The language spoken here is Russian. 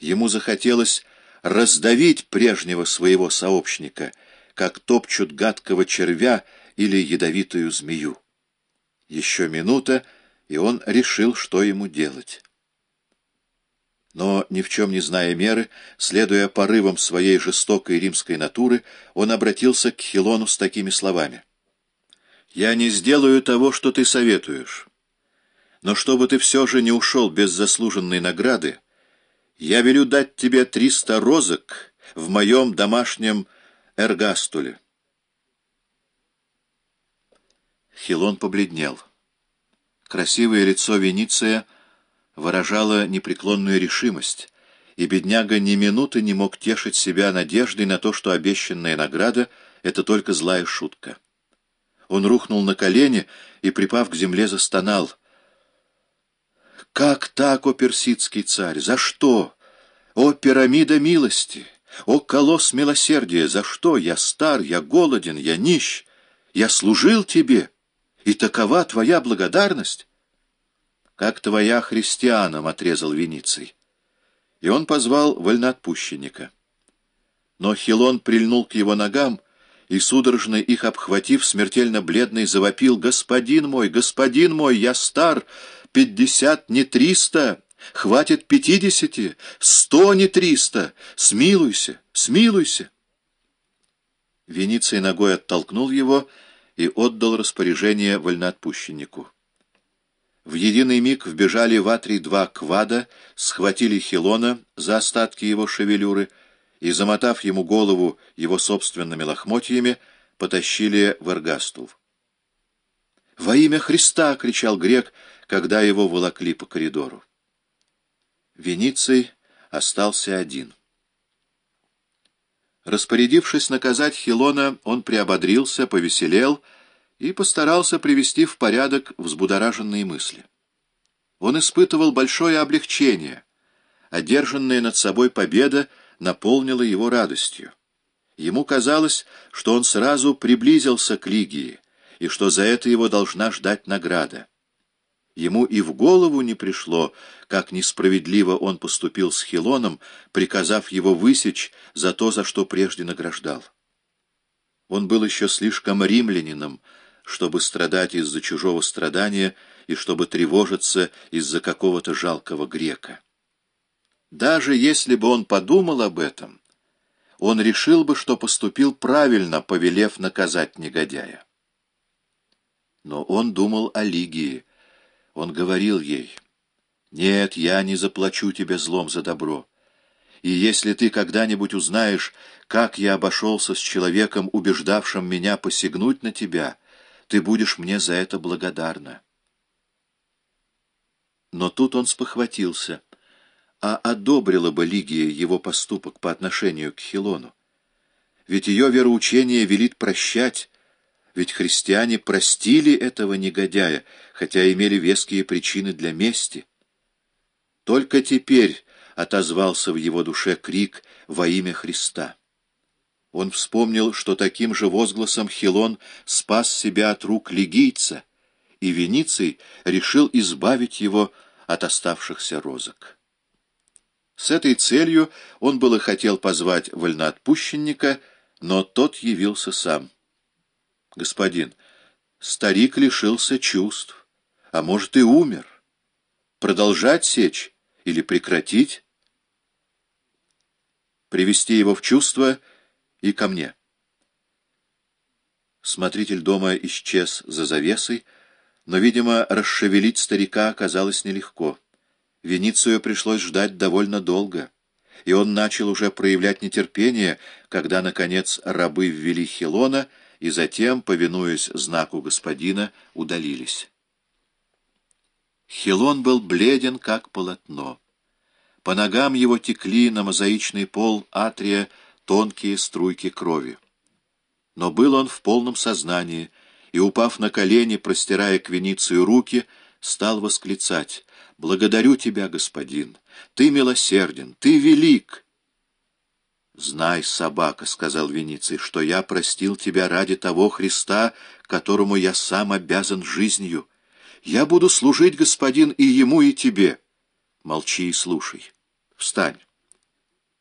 Ему захотелось раздавить прежнего своего сообщника, как топчут гадкого червя или ядовитую змею. Еще минута, и он решил, что ему делать. Но, ни в чем не зная меры, следуя порывам своей жестокой римской натуры, он обратился к Хилону с такими словами. «Я не сделаю того, что ты советуешь. Но чтобы ты все же не ушел без заслуженной награды, я велю дать тебе триста розок в моем домашнем эргастуле». Хилон побледнел. Красивое лицо Вениция — выражала непреклонную решимость, и бедняга ни минуты не мог тешить себя надеждой на то, что обещанная награда — это только злая шутка. Он рухнул на колени и, припав к земле, застонал. «Как так, о персидский царь? За что? О пирамида милости! О колосс милосердия! За что? Я стар, я голоден, я нищ! Я служил тебе, и такова твоя благодарность!» как твоя христианам, — отрезал Вениций. И он позвал вольноотпущенника. Но Хилон прильнул к его ногам и, судорожно их обхватив, смертельно бледный, завопил «Господин мой, господин мой, я стар, пятьдесят, не триста, хватит пятидесяти, сто, не триста, смилуйся, смилуйся!» Вениций ногой оттолкнул его и отдал распоряжение вольноотпущеннику. В единый миг вбежали в Атрий два квада, схватили Хилона за остатки его шевелюры и, замотав ему голову его собственными лохмотьями, потащили в Эргастул. «Во имя Христа!» — кричал грек, когда его волокли по коридору. Вениций остался один. Распорядившись наказать Хилона, он приободрился, повеселел — и постарался привести в порядок взбудораженные мысли. Он испытывал большое облегчение. Одержанная над собой победа наполнила его радостью. Ему казалось, что он сразу приблизился к Лигии, и что за это его должна ждать награда. Ему и в голову не пришло, как несправедливо он поступил с Хилоном, приказав его высечь за то, за что прежде награждал. Он был еще слишком римлянином, чтобы страдать из-за чужого страдания и чтобы тревожиться из-за какого-то жалкого грека. Даже если бы он подумал об этом, он решил бы, что поступил правильно, повелев наказать негодяя. Но он думал о Лигии. Он говорил ей, «Нет, я не заплачу тебе злом за добро. И если ты когда-нибудь узнаешь, как я обошелся с человеком, убеждавшим меня посягнуть на тебя, — ты будешь мне за это благодарна. Но тут он спохватился. А одобрила бы Лигия его поступок по отношению к Хилону? Ведь ее вероучение велит прощать, ведь христиане простили этого негодяя, хотя имели веские причины для мести. Только теперь отозвался в его душе крик во имя Христа. Он вспомнил, что таким же возгласом Хилон спас себя от рук лигийца, и Вениций решил избавить его от оставшихся розок. С этой целью он было хотел позвать вольноотпущенника, но тот явился сам. «Господин, старик лишился чувств, а может и умер. Продолжать сечь или прекратить?» Привести его в чувство — и ко мне. Смотритель дома исчез за завесой, но, видимо, расшевелить старика оказалось нелегко. Веницию пришлось ждать довольно долго, и он начал уже проявлять нетерпение, когда, наконец, рабы ввели Хилона и затем, повинуясь знаку господина, удалились. Хилон был бледен, как полотно. По ногам его текли на мозаичный пол атрия тонкие струйки крови. Но был он в полном сознании и, упав на колени, простирая к Веницию руки, стал восклицать «Благодарю тебя, господин! Ты милосерден! Ты велик!» «Знай, собака, — сказал Вениций, — что я простил тебя ради того Христа, которому я сам обязан жизнью. Я буду служить, господин, и ему, и тебе. Молчи и слушай. Встань.